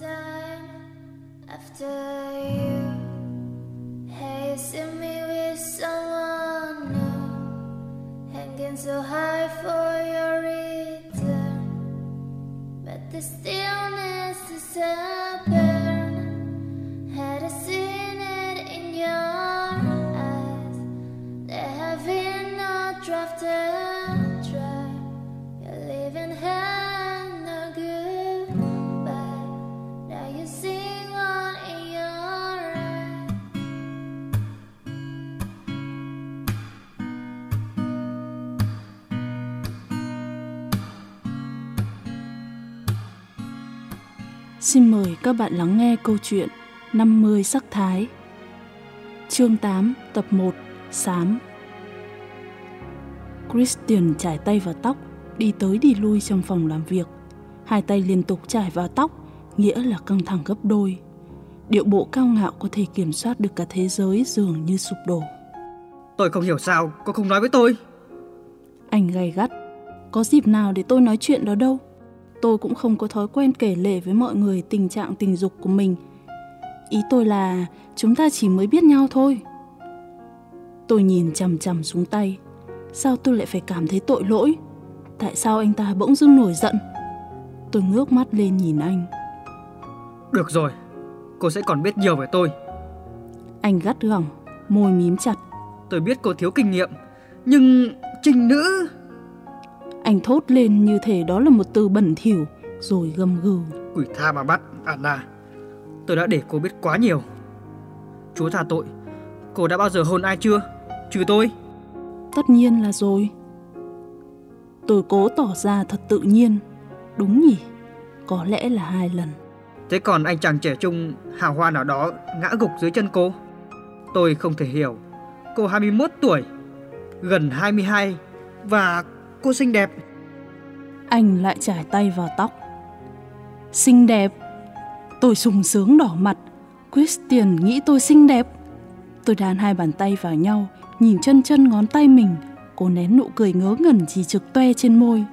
time after you. Hey, see me with someone new, hanging so high for your return. But the stillness is a Xin mời các bạn lắng nghe câu chuyện 50 sắc thái. Chương 8, tập 1, Sám. Christian trải tay vào tóc, đi tới đi lui trong phòng làm việc. Hai tay liên tục trải vào tóc, nghĩa là căng thẳng gấp đôi. Điệu bộ cao ngạo có thể kiểm soát được cả thế giới dường như sụp đổ. Tôi không hiểu sao cô không nói với tôi. Anh gay gắt. Có dịp nào để tôi nói chuyện đó đâu. Tôi cũng không có thói quen kể lể với mọi người tình trạng tình dục của mình. Ý tôi là chúng ta chỉ mới biết nhau thôi. Tôi nhìn chằm chằm xuống tay. Sao tôi lại phải cảm thấy tội lỗi? Tại sao anh ta bỗng dưng nổi giận? Tôi ngước mắt lên nhìn anh. Được rồi, cô sẽ còn biết nhiều về tôi. Anh gắt gỏng, môi mím chặt. Tôi biết cô thiếu kinh nghiệm, nhưng trinh nữ... Anh thốt lên như thể đó là một từ bẩn thỉu, rồi gầm gừ. Quỷ tha mà bắt, Anna. Tôi đã để cô biết quá nhiều. Chúa tha tội, cô đã bao giờ hôn ai chưa? Trừ tôi. Tất nhiên là rồi. Tôi cố tỏ ra thật tự nhiên. Đúng nhỉ? Có lẽ là hai lần. Thế còn anh chàng trẻ trung hào hoa nào đó ngã gục dưới chân cô? Tôi không thể hiểu. Cô 21 tuổi, gần 22 và cô xinh đẹp. Anh lại trải tay vào tóc. Xinh đẹp. Tôi sung sướng đỏ mặt. Christian nghĩ tôi xinh đẹp. Tôi đan hai bàn tay vào nhau, nhìn chân chân ngón tay mình. Cô nén nụ cười ngớ ngẩn chỉ trực toe trên môi.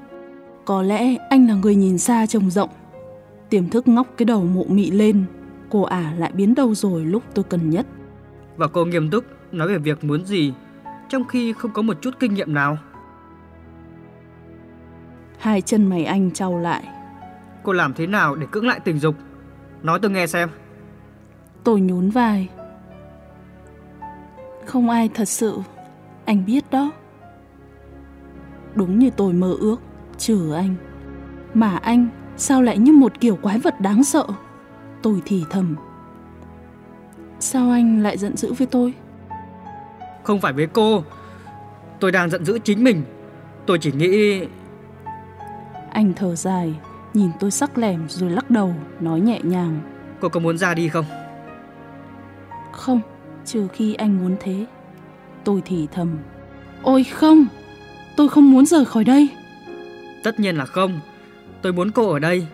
Có lẽ anh là người nhìn xa trông rộng. Tiềm thức ngóc cái đầu mụ mị lên. Cô ả lại biến đâu rồi lúc tôi cần nhất. Và cô nghiêm túc nói về việc muốn gì trong khi không có một chút kinh nghiệm nào. Hai chân mày anh trao lại. Cô làm thế nào để cưỡng lại tình dục? Nói tôi nghe xem. Tôi nhún vai. Không ai thật sự, anh biết đó. Đúng như tôi mơ ước, trừ anh. Mà anh sao lại như một kiểu quái vật đáng sợ? Tôi thì thầm. Sao anh lại giận dữ với tôi? Không phải với cô. Tôi đang giận dữ chính mình. Tôi chỉ nghĩ Anh thở dài, nhìn tôi sắc lẻm rồi lắc đầu, nói nhẹ nhàng. cô có muốn ra đi không? Không, trừ khi anh muốn thế. Tôi thì thầm. Ôi không, tôi không muốn rời khỏi đây. Tất nhiên là không. Tôi muốn cô ở đây.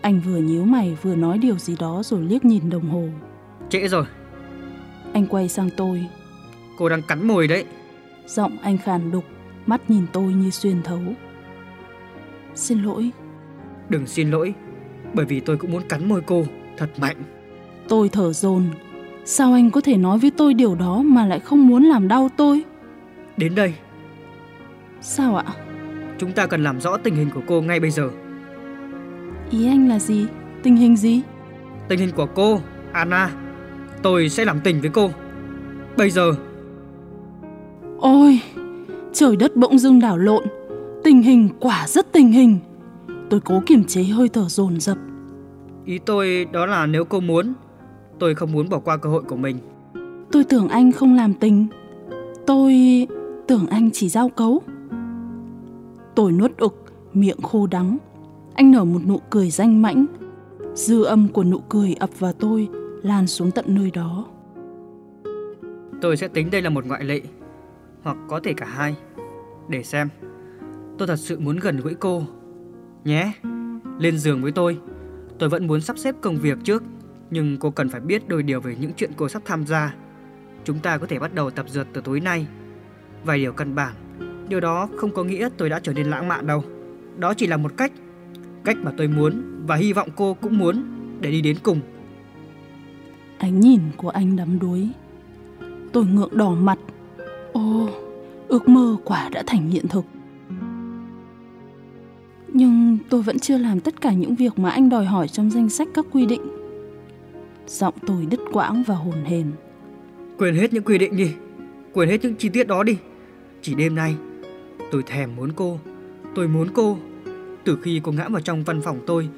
Anh vừa nhíu mày vừa nói điều gì đó rồi liếc nhìn đồng hồ. Trễ rồi. Anh quay sang tôi, Cô đang cắn môi đấy. giọng anh khàn đục, mắt nhìn tôi như xuyên thấu. Xin lỗi, Đừng xin lỗi. Bởi vì tôi cũng muốn cắn môi cô thật mạnh. tôi thở dồn. Sao anh có thể nói với tôi điều đó mà lại không muốn làm đau tôi? Đến đây, Sao ạ? chúng ta cần làm rõ tình hình của cô ngay bây giờ. Ý anh là gì? Tình hình gì? Tình hình của cô, Anna. Tôi sẽ làm tình với cô. Bây giờ, Ôi, trời đất bỗng dưng đảo lộn. Tình hình quả rất tình hình. Tôi cố kiềm chế hơi thở dồn dập. ý tôi đó là nếu cô muốn, tôi không muốn bỏ qua cơ hội của mình. Tôi tưởng anh không làm tình. Tôi tưởng anh chỉ giao cấu. Tôi nuốt ực, miệng khô đắng. Anh nở một nụ cười danh mãnh. Dư âm của nụ cười ập vào tôi, lan xuống tận nơi đó. Tôi sẽ tính đây là một ngoại lệ, hoặc có thể cả hai. Để xem, tôi thật sự muốn gần gũi cô. Nhé, lên giường với tôi. Tôi vẫn muốn sắp xếp công việc trước, nhưng cô cần phải biết đôi điều về những chuyện cô sắp tham gia. Chúng ta có thể bắt đầu tập dượt từ tối nay. Vài điều căn bản, điều đó không có nghĩa tôi đã trở nên lãng mạn đâu. Đó chỉ là một cách, cách mà tôi muốn và hy vọng cô cũng muốn. để đi đến cùng. Ánh nhìn của anh đắm đuối. Tôi ngượng đỏ mặt. Ô, ước mơ quả đã thành hiện thực. Nhưng tôi vẫn chưa làm tất cả những việc mà anh đòi hỏi trong danh sách các quy định. Giọng tôi đứt quãng và hồn hền. Quên hết những quy định đi, quên hết những chi tiết đó đi. Chỉ đêm nay, tôi thèm muốn cô, tôi muốn cô. Từ khi cô ngã vào trong văn phòng tôi,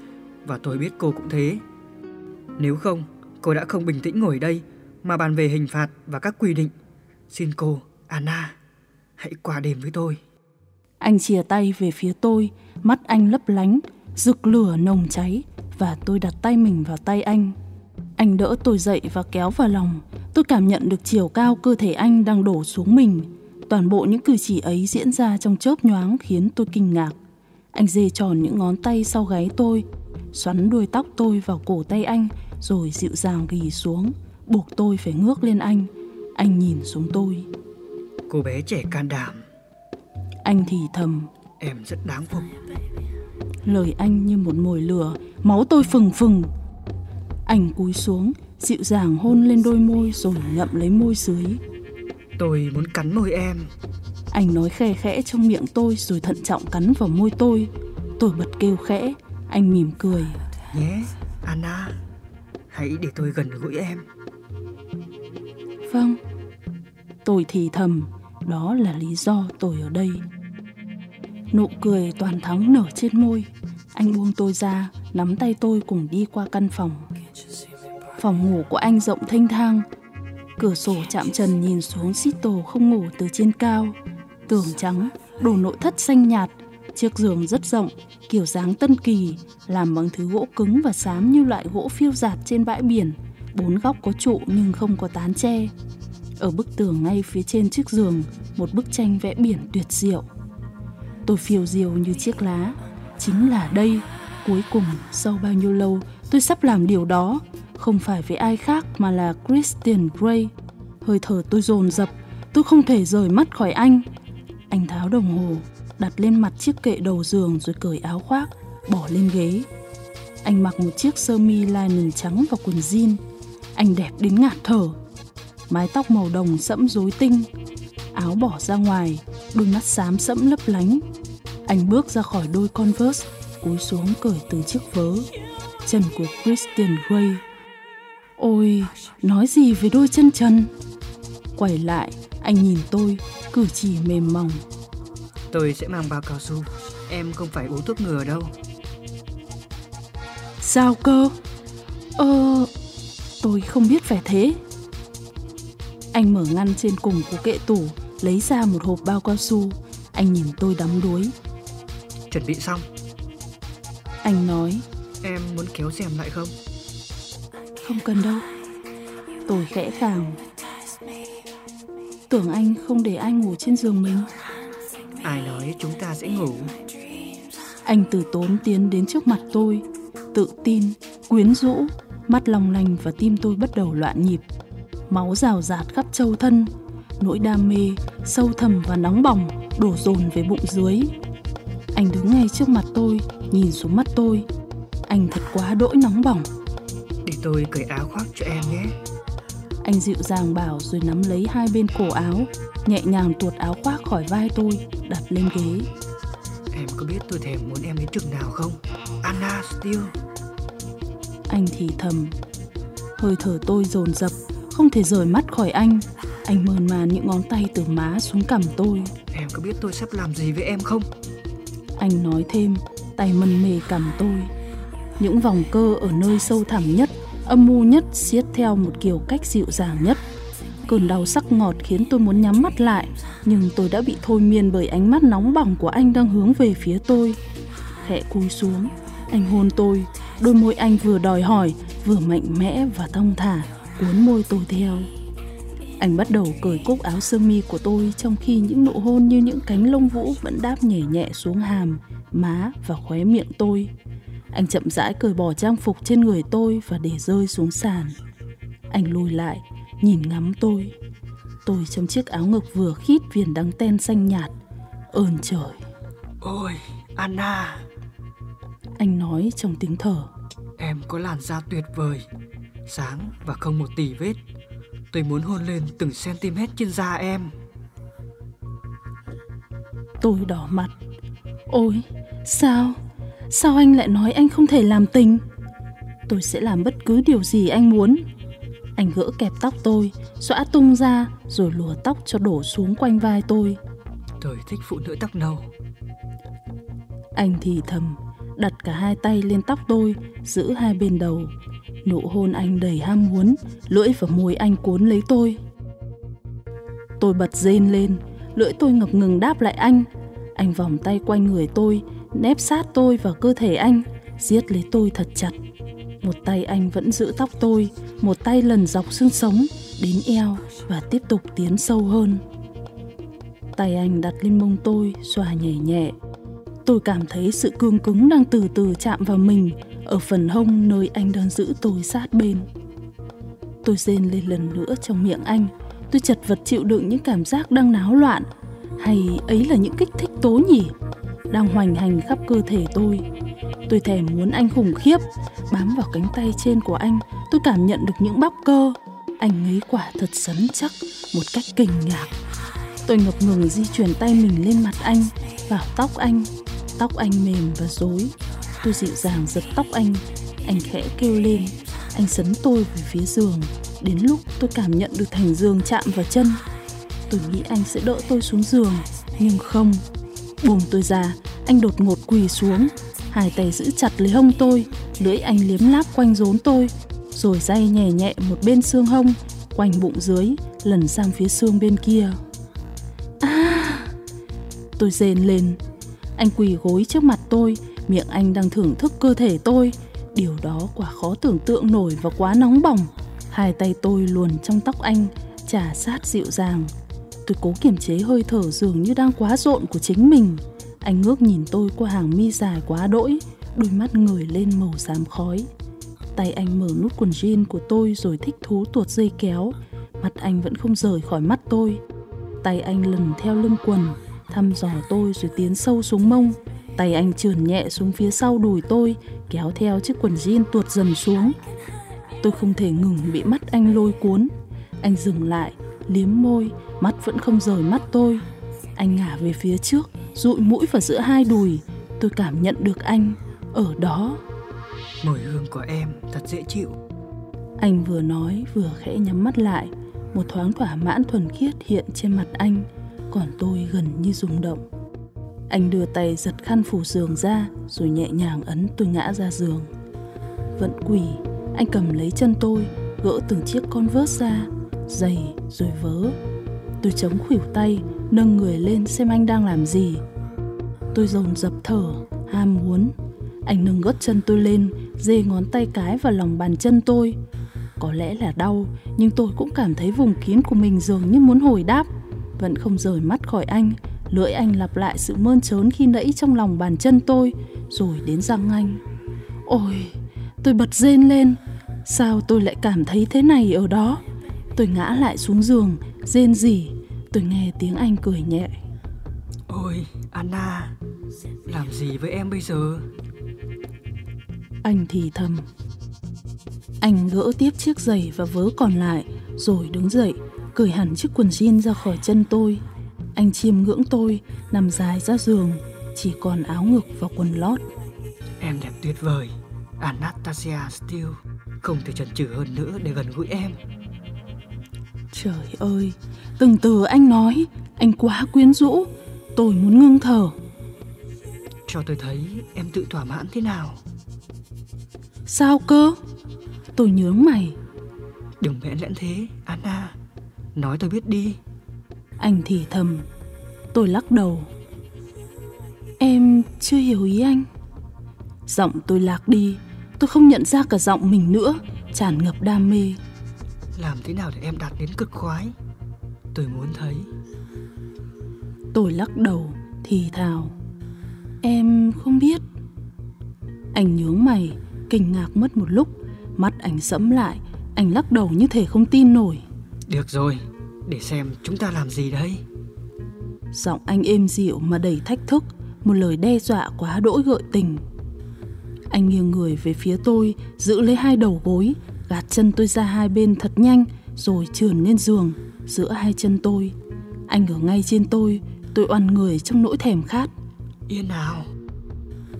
và tôi biết cô cũng thế. Nếu không, cô đã không bình tĩnh ngồi đây mà bàn về hình phạt và các quy định. Xin cô, Anna, hãy qua đêm với tôi. Anh chìa tay về phía tôi, mắt anh lấp lánh, rực lửa nồng cháy và tôi đặt tay mình vào tay anh. Anh đỡ tôi dậy và kéo vào lòng. Tôi cảm nhận được chiều cao cơ thể anh đang đổ xuống mình. Toàn bộ những cử chỉ ấy diễn ra trong chớp nhoáng khiến tôi kinh ngạc. Anh dê tròn những ngón tay sau gáy tôi, xoắn đuôi tóc tôi vào cổ tay anh rồi dịu dàng ghi xuống, buộc tôi phải ngước lên anh. Anh nhìn xuống tôi. Cô bé trẻ can đảm. Anh thì thầm. Em rất đáng phục. Lời anh như một mồi lửa, máu tôi phừng phừng. Anh cúi xuống, dịu dàng hôn lên đôi môi rồi ngậm lấy môi dưới. Tôi muốn cắn môi em. Anh nói khe khẽ trong miệng tôi rồi thận trọng cắn vào môi tôi. Tôi bật kêu khẽ, anh mỉm cười. Nhé, Anna, hãy để tôi gần gũi em. Vâng, tôi thì thầm, đó là lý do tôi ở đây. Nụ cười toàn thắng nở trên môi. Anh buông tôi ra, nắm tay tôi cùng đi qua căn phòng. Phòng ngủ của anh rộng thênh thang. Cửa sổ chạm trần nhìn xuống xít tổ không ngủ từ trên cao. Tường trắng, đồ nội thất xanh nhạt. Chiếc giường rất rộng, kiểu dáng tân kỳ, làm bằng thứ gỗ cứng và xám như loại gỗ phiêu giạt trên bãi biển. Bốn góc có trụ nhưng không có tán tre. Ở bức tường ngay phía trên chiếc giường, một bức tranh vẽ biển tuyệt diệu. Tôi phiêu diều như chiếc lá. Chính là đây, cuối cùng sau bao nhiêu lâu tôi sắp làm điều đó, không phải với ai khác mà là Christian Gray Hơi thở tôi dồn dập, tôi không thể rời mắt khỏi anh. Anh tháo đồng hồ, đặt lên mặt chiếc kệ đầu giường rồi cởi áo khoác, bỏ lên ghế. Anh mặc một chiếc sơ mi linen trắng và quần jean. Anh đẹp đến ngạt thở. Mái tóc màu đồng sẫm rối tinh, áo bỏ ra ngoài, đôi mắt xám sẫm lấp lánh. Anh bước ra khỏi đôi Converse, cúi xuống cởi từ chiếc vớ. Chân của Christian Grey. Ôi, nói gì về đôi chân trần? Quay lại, anh nhìn tôi, cử chỉ mềm mỏng. Tôi sẽ mang bao cao su, em không phải uống thuốc ngừa đâu. Sao cơ? Ờ, tôi không biết phải thế. Anh mở ngăn trên cùng của kệ tủ, lấy ra một hộp bao cao su. Anh nhìn tôi đắm đuối. Chuẩn bị xong. Anh nói. Em muốn kéo xem lại không? Không cần đâu. Tôi khẽ khàng. Tưởng anh không để anh ngủ trên giường mình. Ai nói chúng ta sẽ ngủ? Anh từ tốn tiến đến trước mặt tôi, tự tin, quyến rũ, mắt long lanh và tim tôi bắt đầu loạn nhịp. Máu rào rạt khắp châu thân, nỗi đam mê, sâu thẳm và nóng bỏng đổ dồn về bụng dưới. Anh đứng ngay trước mặt tôi, nhìn xuống mắt tôi. Anh thật quá đỗi nóng bỏng. Để tôi cởi áo khoác cho em nhé. Anh dịu dàng bảo rồi nắm lấy hai bên cổ áo, nhẹ nhàng tuột áo khoác khỏi vai tôi, đặt lên ghế. Em có biết tôi thèm muốn em đến chừng nào không? Anna Steele. Anh thì thầm. Hơi thở tôi dồn dập, không thể rời mắt khỏi anh. Anh mơn màn những ngón tay từ má xuống cằm tôi. Em có biết tôi sắp làm gì với em không? Anh nói thêm, tay mân mề cằm tôi. Những vòng cơ ở nơi sâu thẳm nhất, âm mưu nhất siết theo một kiểu cách dịu dàng nhất. Cơn đau sắc ngọt khiến tôi muốn nhắm mắt lại, nhưng tôi đã bị thôi miên bởi ánh mắt nóng bỏng của anh đang hướng về phía tôi. Khẽ cúi xuống, anh hôn tôi, đôi môi anh vừa đòi hỏi, vừa mạnh mẽ và thong thả, cuốn môi tôi theo. Anh bắt đầu cởi cúc áo sơ mi của tôi trong khi những nụ hôn như những cánh lông vũ vẫn đáp nhẹ nhẹ xuống hàm, má và khóe miệng tôi. Anh chậm rãi cởi bỏ trang phục trên người tôi và để rơi xuống sàn. Anh lùi lại, nhìn ngắm tôi. Tôi trong chiếc áo ngực vừa khít viền đắng ten xanh nhạt. Ơn trời. Ôi, Anna. Anh nói trong tiếng thở. Em có làn da tuyệt vời, sáng và không một tỉ vết. Tôi muốn hôn lên từng cm trên da em. Tôi đỏ mặt. Ôi, sao? Sao anh lại nói anh không thể làm tình? Tôi sẽ làm bất cứ điều gì anh muốn. Anh gỡ kẹp tóc tôi, xõa tung ra rồi lùa tóc cho đổ xuống quanh vai tôi. Tôi thích phụ nữ tóc nâu. Anh thì thầm, đặt cả hai tay lên tóc tôi, giữ hai bên đầu. Nụ hôn anh đầy ham muốn, lưỡi và môi anh cuốn lấy tôi. Tôi bật rên lên, lưỡi tôi ngập ngừng đáp lại anh. Anh vòng tay quanh người tôi, nép sát tôi vào cơ thể anh, giết lấy tôi thật chặt. Một tay anh vẫn giữ tóc tôi, một tay lần dọc xương sống đến eo và tiếp tục tiến sâu hơn. Tay anh đặt lên mông tôi, xòa nhẹ nhẹ. Tôi cảm thấy sự cương cứng đang từ từ chạm vào mình ở phần hông nơi anh đang giữ tôi sát bên. Tôi rên lên lần nữa trong miệng anh. Tôi chật vật chịu đựng những cảm giác đang náo loạn. Hay ấy là những kích thích tố nhỉ? Đang hoành hành khắp cơ thể tôi. Tôi thèm muốn anh khủng khiếp. Bám vào cánh tay trên của anh, tôi cảm nhận được những bắp cơ. Anh ấy quả thật sấn chắc, một cách kinh ngạc. Tôi ngập ngừng di chuyển tay mình lên mặt anh, vào tóc anh. Tóc anh mềm và rối. Tôi dịu dàng giật tóc anh. Anh khẽ kêu lên. Anh sấn tôi về phía giường. Đến lúc tôi cảm nhận được thành giường chạm vào chân. Tôi nghĩ anh sẽ đỡ tôi xuống giường, nhưng không. Buông tôi ra, anh đột ngột quỳ xuống. Hai tay giữ chặt lấy hông tôi, lưỡi anh liếm láp quanh rốn tôi, rồi day nhẹ nhẹ một bên xương hông, quanh bụng dưới, lần sang phía xương bên kia. À! Tôi rên lên. Anh quỳ gối trước mặt tôi, miệng anh đang thưởng thức cơ thể tôi. Điều đó quả khó tưởng tượng nổi và quá nóng bỏng. Hai tay tôi luồn trong tóc anh, chà sát dịu dàng. Tôi cố kiềm chế hơi thở dường như đang quá rộn của chính mình. Anh ngước nhìn tôi qua hàng mi dài quá đỗi, đôi mắt người lên màu xám khói. Tay anh mở nút quần jean của tôi rồi thích thú tuột dây kéo. Mặt anh vẫn không rời khỏi mắt tôi. Tay anh lần theo lưng quần, thăm dò tôi rồi tiến sâu xuống mông. Tay anh trườn nhẹ xuống phía sau đùi tôi, kéo theo chiếc quần jean tuột dần xuống. Tôi không thể ngừng bị mắt anh lôi cuốn. Anh dừng lại, liếm môi, mắt vẫn không rời mắt tôi. Anh ngả về phía trước, dụi mũi vào giữa hai đùi. Tôi cảm nhận được anh ở đó. Mùi hương của em thật dễ chịu. Anh vừa nói vừa khẽ nhắm mắt lại. Một thoáng thỏa mãn thuần khiết hiện trên mặt anh, còn tôi gần như rung động. Anh đưa tay giật khăn phủ giường ra rồi nhẹ nhàng ấn tôi ngã ra giường. Vẫn quỳ, anh cầm lấy chân tôi, gỡ từng chiếc con vớt ra, giày rồi vớ. Tôi chống khuỷu tay, nâng người lên xem anh đang làm gì. Tôi dồn dập thở, ham muốn. Anh nâng gót chân tôi lên, dê ngón tay cái vào lòng bàn chân tôi. Có lẽ là đau, nhưng tôi cũng cảm thấy vùng kín của mình dường như muốn hồi đáp. Vẫn không rời mắt khỏi anh, lưỡi anh lặp lại sự mơn trớn khi nãy trong lòng bàn chân tôi, rồi đến răng anh. Ôi, tôi bật rên lên. Sao tôi lại cảm thấy thế này ở đó? Tôi ngã lại xuống giường, rên rỉ. Tôi nghe tiếng anh cười nhẹ. Ôi, Anna, làm gì với em bây giờ? Anh thì thầm. Anh gỡ tiếp chiếc giày và vớ còn lại, rồi đứng dậy, cởi hẳn chiếc quần jean ra khỏi chân tôi. Anh chiêm ngưỡng tôi, nằm dài ra giường, chỉ còn áo ngực và quần lót. Em đẹp tuyệt vời, Anastasia Steele. Không thể chần chừ hơn nữa để gần gũi em. Trời ơi, từng từ anh nói, anh quá quyến rũ. Tôi muốn ngưng thở. Cho tôi thấy em tự thỏa mãn thế nào. Sao cơ? Tôi nhướng mày. Đừng vẽ lẽn thế, Anna. Nói tôi biết đi. Anh thì thầm. Tôi lắc đầu. Em chưa hiểu ý anh. Giọng tôi lạc đi. Tôi không nhận ra cả giọng mình nữa, tràn ngập đam mê. Làm thế nào để em đạt đến cực khoái? Tôi muốn thấy. Tôi lắc đầu, thì thào. Em không biết. Anh nhướng mày, kinh ngạc mất một lúc, mắt anh sẫm lại, anh lắc đầu như thể không tin nổi. Được rồi, để xem chúng ta làm gì đây. Giọng anh êm dịu mà đầy thách thức, một lời đe dọa quá đỗi gợi tình. Anh nghiêng người về phía tôi, giữ lấy hai đầu gối, gạt chân tôi ra hai bên thật nhanh, rồi trườn lên giường, giữa hai chân tôi. Anh ở ngay trên tôi, tôi oằn người trong nỗi thèm khát. Yên nào.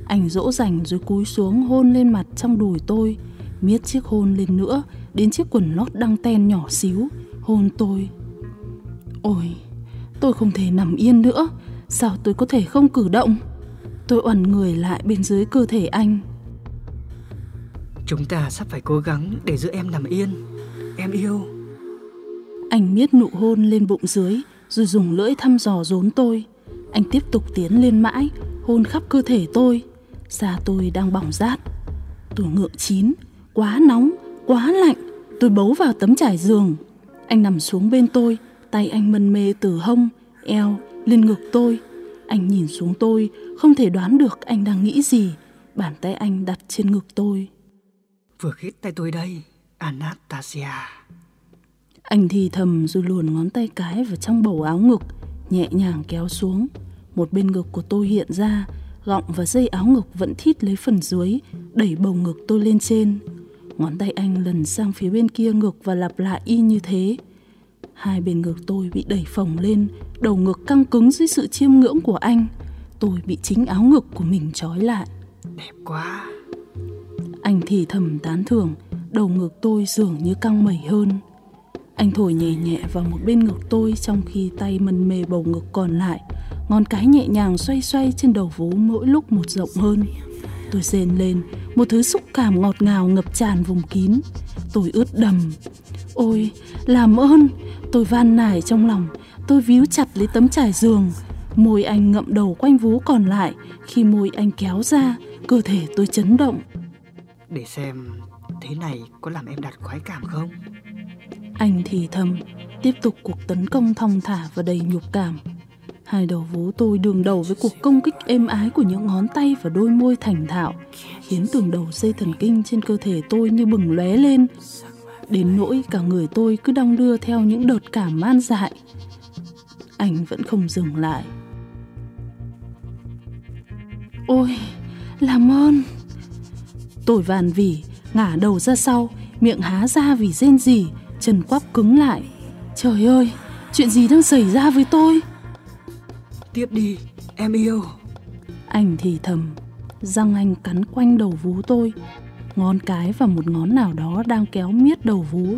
Anh dỗ dành rồi cúi xuống hôn lên mặt trong đùi tôi, miết chiếc hôn lên nữa, đến chiếc quần lót đăng ten nhỏ xíu, hôn tôi. Ôi, tôi không thể nằm yên nữa, sao tôi có thể không cử động? Tôi oằn người lại bên dưới cơ thể anh. Chúng ta sắp phải cố gắng để giữ em nằm yên. Em yêu. Anh miết nụ hôn lên bụng dưới, rồi dùng lưỡi thăm dò rốn tôi. Anh tiếp tục tiến lên mãi, hôn khắp cơ thể tôi. Da tôi đang bỏng rát. Tôi ngượng chín, quá nóng, quá lạnh. Tôi bấu vào tấm trải giường. Anh nằm xuống bên tôi, tay anh mân mê từ hông, eo, lên ngực tôi. Anh nhìn xuống tôi, không thể đoán được anh đang nghĩ gì. Bàn tay anh đặt trên ngực tôi. Vừa khít tay tôi đây, Anastasia. Anh thì thầm rồi luồn ngón tay cái vào trong bầu áo ngực, nhẹ nhàng kéo xuống. Một bên ngực của tôi hiện ra, gọng và dây áo ngực vẫn thít lấy phần dưới, đẩy bầu ngực tôi lên trên. Ngón tay anh lần sang phía bên kia ngực và lặp lại y như thế. Hai bên ngực tôi bị đẩy phồng lên, đầu ngực căng cứng dưới sự chiêm ngưỡng của anh. Tôi bị chính áo ngực của mình trói lại. Đẹp quá. Anh thì thầm tán thưởng, đầu ngực tôi dường như căng mẩy hơn. Anh thổi nhẹ nhẹ vào một bên ngực tôi trong khi tay mân mê bầu ngực còn lại. Ngón cái nhẹ nhàng xoay xoay trên đầu vú mỗi lúc một rộng hơn. Tôi rên lên, một thứ xúc cảm ngọt ngào ngập tràn vùng kín. Tôi ướt đầm. Ôi, làm ơn, tôi van nài trong lòng. Tôi víu chặt lấy tấm trải giường. Môi anh ngậm đầu quanh vú còn lại. Khi môi anh kéo ra, cơ thể tôi chấn động. Để xem thế này có làm em đạt khoái cảm không? Anh thì thầm, tiếp tục cuộc tấn công thong thả và đầy nhục cảm. Hai đầu vú tôi đường đầu với cuộc công kích êm ái của những ngón tay và đôi môi thành thạo, khiến từng đầu dây thần kinh trên cơ thể tôi như bừng lóe lên. Đến nỗi cả người tôi cứ đong đưa theo những đợt cảm man dại. Anh vẫn không dừng lại. Ôi, làm ơn! Tôi van vỉ, ngả đầu ra sau, miệng há ra vì rên rỉ, chân quắp cứng lại. Trời ơi, chuyện gì đang xảy ra với tôi? Tiếp đi, em yêu. Anh thì thầm, răng anh cắn quanh đầu vú tôi. Ngón cái và một ngón nào đó đang kéo miết đầu vú.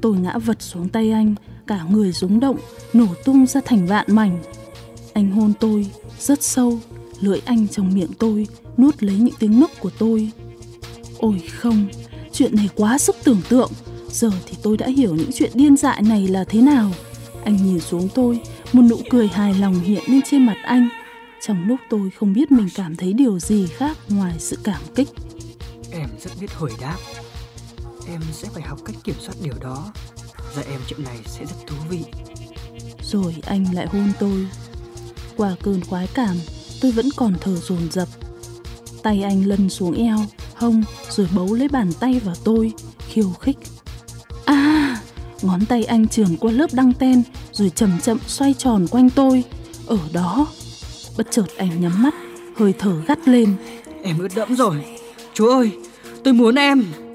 Tôi ngã vật xuống tay anh, cả người rúng động, nổ tung ra thành vạn mảnh. Anh hôn tôi, rất sâu, lưỡi anh trong miệng tôi, nuốt lấy những tiếng nức của tôi. Ôi không, chuyện này quá sức tưởng tượng. Giờ thì tôi đã hiểu những chuyện điên dại này là thế nào. Anh nhìn xuống tôi, một nụ cười hài lòng hiện lên trên mặt anh. Trong lúc tôi không biết mình cảm thấy điều gì khác ngoài sự cảm kích. Rất biết hồi đáp. Em sẽ phải học cách kiểm soát điều đó. Dạy em chuyện này sẽ rất thú vị. Rồi anh lại hôn tôi. Qua cơn khoái cảm, tôi vẫn còn thở dồn dập. Tay anh lân xuống eo, hông rồi bấu lấy bàn tay vào tôi, khiêu khích. À, ngón tay anh trườn qua lớp đăng ten rồi chậm chậm xoay tròn quanh tôi. Ở đó, bất chợt anh nhắm mắt, hơi thở gắt lên. Em ướt đẫm rồi. Chúa ơi, tôi muốn em.